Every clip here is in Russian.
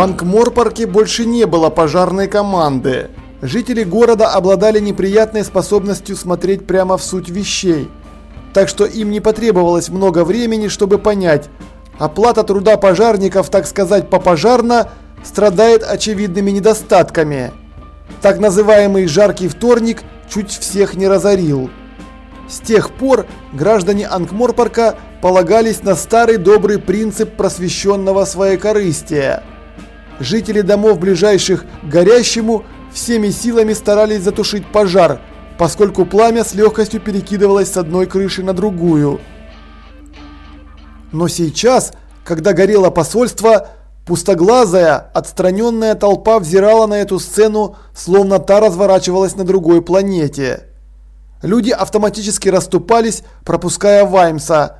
В Анкморпарке больше не было пожарной команды. Жители города обладали неприятной способностью смотреть прямо в суть вещей. Так что им не потребовалось много времени, чтобы понять, оплата труда пожарников, так сказать, попожарно, страдает очевидными недостатками. Так называемый «жаркий вторник» чуть всех не разорил. С тех пор граждане Анкморпарка полагались на старый добрый принцип просвещенного своекорыстия. Жители домов, ближайших к горящему, всеми силами старались затушить пожар, поскольку пламя с легкостью перекидывалось с одной крыши на другую. Но сейчас, когда горело посольство, пустоглазая, отстраненная толпа взирала на эту сцену, словно та разворачивалась на другой планете. Люди автоматически расступались, пропуская Ваймса.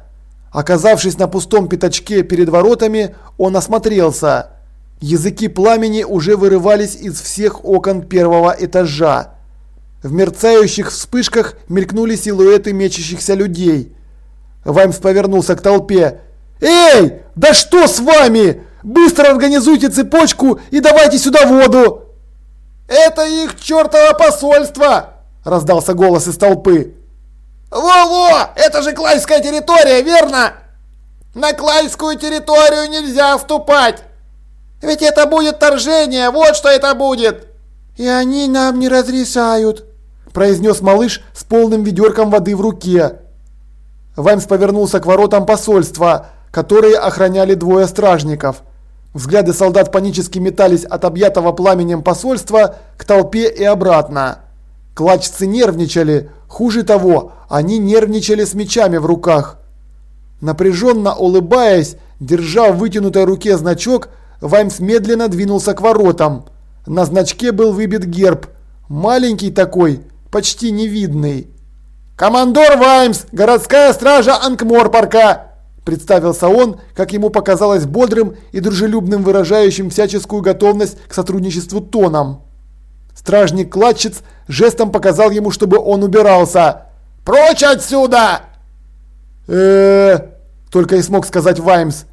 Оказавшись на пустом пятачке перед воротами, он осмотрелся. Языки пламени уже вырывались из всех окон первого этажа. В мерцающих вспышках мелькнули силуэты мечущихся людей. Ваймс повернулся к толпе. «Эй, да что с вами? Быстро организуйте цепочку и давайте сюда воду!» «Это их чертово посольство!» – раздался голос из толпы. «Во-во! Это же Клайская территория, верно? На Клайскую территорию нельзя вступать! Ведь это будет торжение, вот что это будет!» «И они нам не разрешают», – произнес малыш с полным ведерком воды в руке. Ваймс повернулся к воротам посольства, которые охраняли двое стражников. Взгляды солдат панически метались от объятого пламенем посольства к толпе и обратно. Клачцы нервничали, хуже того, они нервничали с мечами в руках. Напряженно улыбаясь, держа в вытянутой руке значок, Ваймс медленно двинулся к воротам. На значке был выбит герб. Маленький такой, почти невидный. «Командор Ваймс, городская стража Анкморпарка!» Представился он, как ему показалось, бодрым и дружелюбным, выражающим всяческую готовность к сотрудничеству тоном. Стражник-кладчиц жестом показал ему, чтобы он убирался. «Прочь отсюда!» э только и смог сказать Ваймс.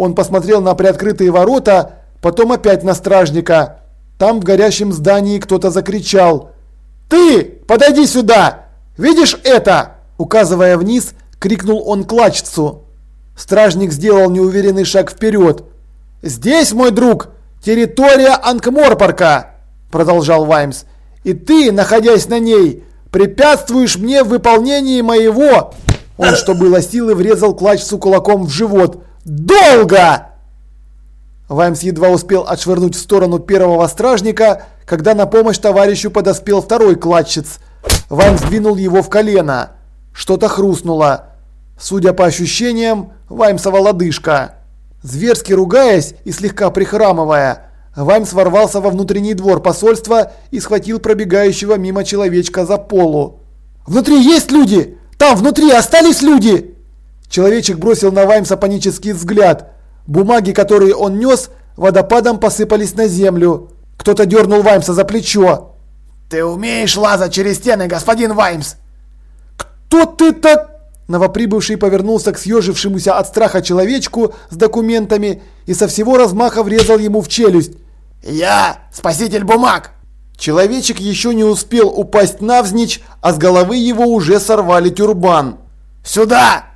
Он посмотрел на приоткрытые ворота, потом опять на стражника. Там в горящем здании кто-то закричал. «Ты! Подойди сюда! Видишь это?» Указывая вниз, крикнул он клачцу. Стражник сделал неуверенный шаг вперед. «Здесь, мой друг, территория Анкморпарка!» Продолжал Ваймс. «И ты, находясь на ней, препятствуешь мне в выполнении моего...» Он, что было силы, врезал клачцу кулаком в живот. «Долго!» Ваймс едва успел отшвырнуть в сторону первого стражника, когда на помощь товарищу подоспел второй кладчиц. Ваймс двинул его в колено. Что-то хрустнуло. Судя по ощущениям, Ваймсова лодыжка. Зверски ругаясь и слегка прихрамывая, Ваймс ворвался во внутренний двор посольства и схватил пробегающего мимо человечка за полу. «Внутри есть люди! Там внутри остались люди!» Человечек бросил на Ваймса панический взгляд. Бумаги, которые он нес, водопадом посыпались на землю. Кто-то дернул Ваймса за плечо. «Ты умеешь лазать через стены, господин Ваймс?» «Кто ты так?» Новоприбывший повернулся к съежившемуся от страха человечку с документами и со всего размаха врезал ему в челюсть. «Я спаситель бумаг!» Человечек еще не успел упасть навзничь, а с головы его уже сорвали тюрбан. «Сюда!»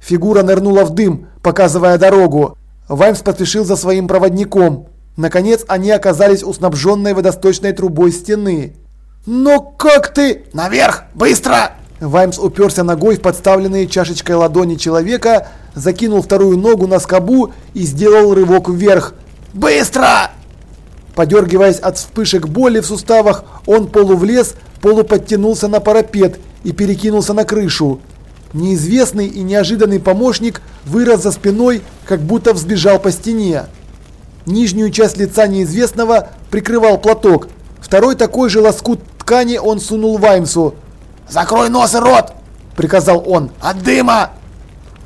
Фигура нырнула в дым, показывая дорогу. Ваймс поспешил за своим проводником. Наконец они оказались у снабженной водосточной трубой стены. «Но как ты...» «Наверх! Быстро!» Ваймс уперся ногой в подставленные чашечкой ладони человека, закинул вторую ногу на скобу и сделал рывок вверх. «Быстро!» Подергиваясь от вспышек боли в суставах, он полувлез, полуподтянулся на парапет и перекинулся на крышу. Неизвестный и неожиданный помощник вырос за спиной, как будто взбежал по стене. Нижнюю часть лица неизвестного прикрывал платок. Второй такой же лоскут ткани он сунул Ваймсу. «Закрой нос и рот!» – приказал он. «От дыма!»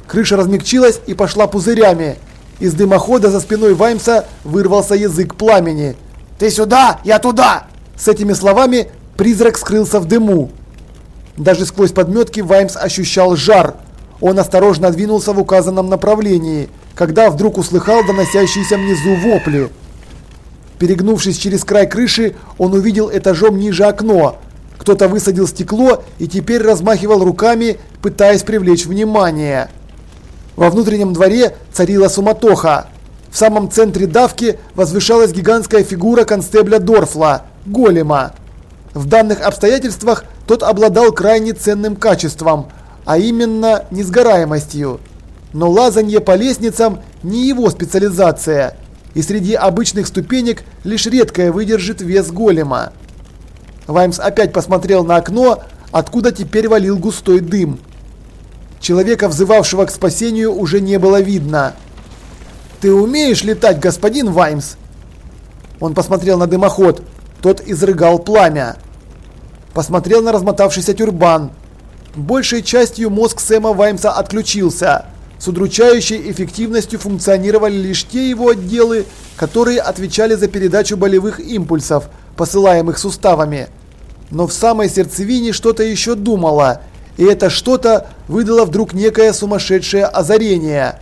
Крыша размягчилась и пошла пузырями. Из дымохода за спиной Ваймса вырвался язык пламени. «Ты сюда, я туда!» С этими словами призрак скрылся в дыму. Даже сквозь подметки Ваймс ощущал жар. Он осторожно двинулся в указанном направлении, когда вдруг услыхал доносящиеся внизу вопли. Перегнувшись через край крыши, он увидел этажом ниже окно. Кто-то высадил стекло и теперь размахивал руками, пытаясь привлечь внимание. Во внутреннем дворе царила суматоха. В самом центре давки возвышалась гигантская фигура констебля Дорфла – голема. В данных обстоятельствах тот обладал крайне ценным качеством, а именно несгораемостью. Но лазанье по лестницам не его специализация – и среди обычных ступенек лишь редкое выдержит вес голема. Ваймс опять посмотрел на окно, откуда теперь валил густой дым. Человека, взывавшего к спасению, уже не было видно. «Ты умеешь летать, господин Ваймс?» Он посмотрел на дымоход. Тот изрыгал пламя. Посмотрел на размотавшийся тюрбан. Большей частью мозг Сэма Ваймса отключился. С удручающей эффективностью функционировали лишь те его отделы, которые отвечали за передачу болевых импульсов, посылаемых суставами. Но в самой сердцевине что-то еще думало, и это что-то выдало вдруг некое сумасшедшее озарение.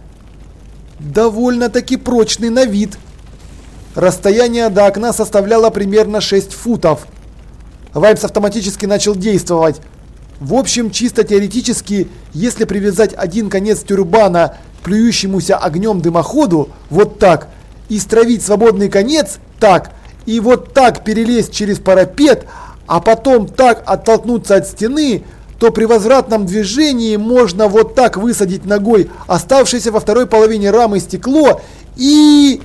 Довольно-таки прочный на вид. Расстояние до окна составляло примерно 6 футов. Ваймс автоматически начал действовать. В общем, чисто теоретически, если привязать один конец тюрбана к плюющемуся огнем дымоходу, вот так, и стравить свободный конец, так, и вот так перелезть через парапет, а потом так оттолкнуться от стены, то при возвратном движении можно вот так высадить ногой оставшееся во второй половине рамы стекло и...